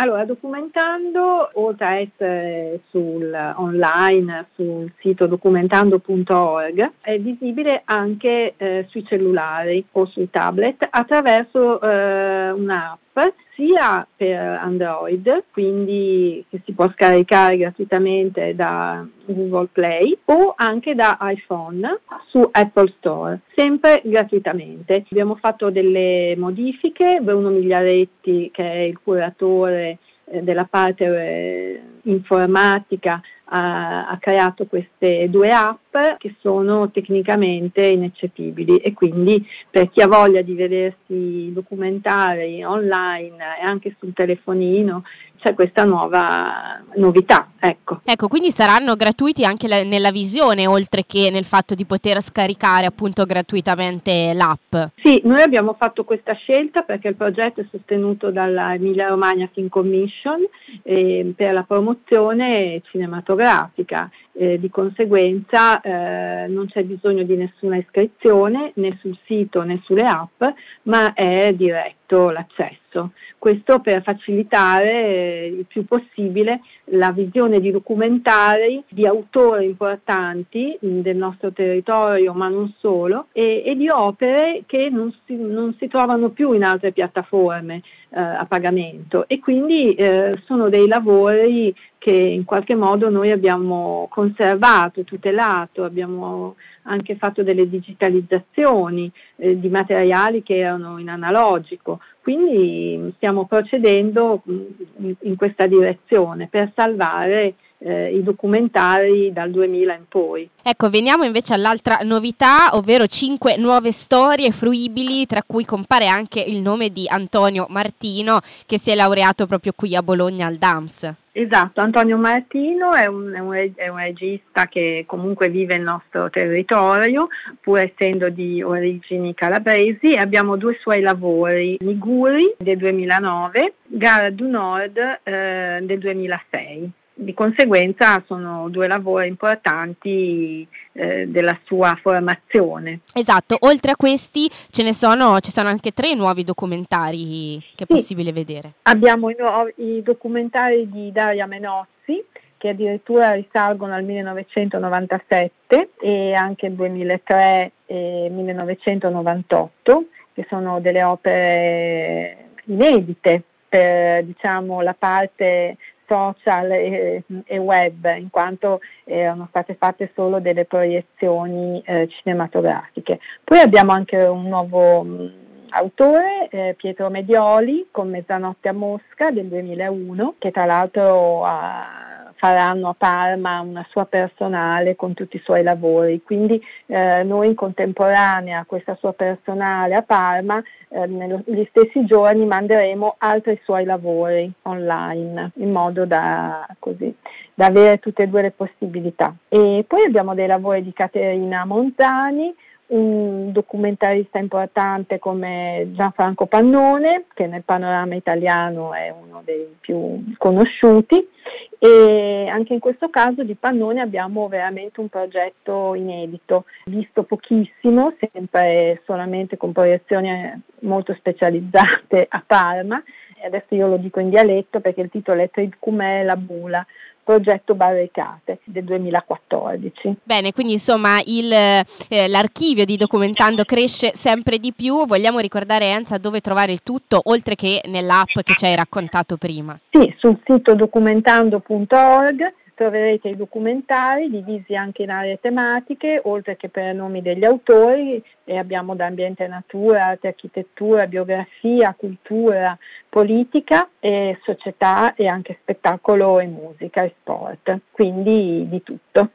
Allora, documentando, oltre a essere sul online, sul sito documentando.org, è visibile anche eh, sui cellulari o sui tablet attraverso eh, un'app sia per Android, quindi che si può scaricare gratuitamente da Google Play o anche da iPhone su Apple Store, sempre gratuitamente. Abbiamo fatto delle modifiche, Bruno Migliaretti che è il curatore eh, della parte eh, informatica ha, ha, creato queste due app che sono tecnicamente ineccepibili e quindi per chi ha voglia di vedersi documentari online e anche sul telefonino c'è questa nuova novità. Ecco. ecco, quindi saranno gratuiti anche la, nella visione, oltre che nel fatto di poter scaricare appunto gratuitamente l'app. Sì, noi abbiamo fatto questa scelta perché il progetto è sostenuto dalla Emilia Romagna Film Commission eh, per la promozione cinematografica. Eh, di conseguenza eh, non c'è bisogno di nessuna iscrizione né sul sito né sulle app, ma è diretto l'accesso. Questo per facilitare eh, il più possibile la visione di documentari di autori importanti del nostro territorio, ma non solo, e, e di opere che non si, non si, trovano più in altre piattaforme eh, a pagamento e quindi eh, sono dei lavori che in qualche modo noi abbiamo conservato, tutelato, abbiamo anche fatto delle digitalizzazioni eh, di materiali che erano in analogico, quindi stiamo procedendo in, in questa direzione per salvare eh, i documentari dal 2000 in poi. Ecco, veniamo invece all'altra novità, ovvero cinque nuove storie fruibili, tra cui compare anche il nome di Antonio Martino, che si è laureato proprio qui a Bologna al DAMS. Esatto, Antonio Martino è un, è, un, è un, regista che comunque vive nel nostro territorio, pur essendo di origini calabresi, e abbiamo due suoi lavori, Liguri del 2009, Gara du Nord eh, del 2006 di conseguenza sono due lavori importanti eh, della sua formazione. Esatto, oltre a questi ce ne sono, ci sono anche tre nuovi documentari che è sì. possibile vedere. Abbiamo i, i documentari di Daria Menozzi che addirittura risalgono al 1997 e anche il 2003 e 1998, che sono delle opere inedite per diciamo, la parte social e, e, web, in quanto erano state fatte solo delle proiezioni eh, cinematografiche. Poi abbiamo anche un nuovo mh, autore, eh, Pietro Medioli, con Mezzanotte a Mosca del 2001, che tra l'altro ha faranno a Parma una sua personale con tutti i suoi lavori. Quindi eh, noi in contemporanea a questa sua personale a Parma, eh, negli stessi giorni manderemo altri suoi lavori online in modo da, così, da avere tutte e due le possibilità. E poi abbiamo dei lavori di Caterina Montani, un documentarista importante come Gianfranco Pannone, che nel panorama italiano è uno dei più conosciuti, e anche in questo caso di Pannone abbiamo veramente un progetto inedito, visto pochissimo, sempre solamente con proiezioni molto specializzate a Parma, adesso io lo dico in dialetto perché il titolo è Tridcumè la Bula, progetto Barricate del 2014. Bene, quindi insomma il, eh, l'archivio di Documentando cresce sempre di più. Vogliamo ricordare Enza dove trovare il tutto, oltre che nell'app che ci hai raccontato prima? Sì, sul sito documentando.org troverete i documentari divisi anche in aree tematiche, oltre che per nomi degli autori, e abbiamo da ambiente natura, arte, architettura, biografia, cultura, politica, e società e anche spettacolo e musica e sport, quindi di tutto.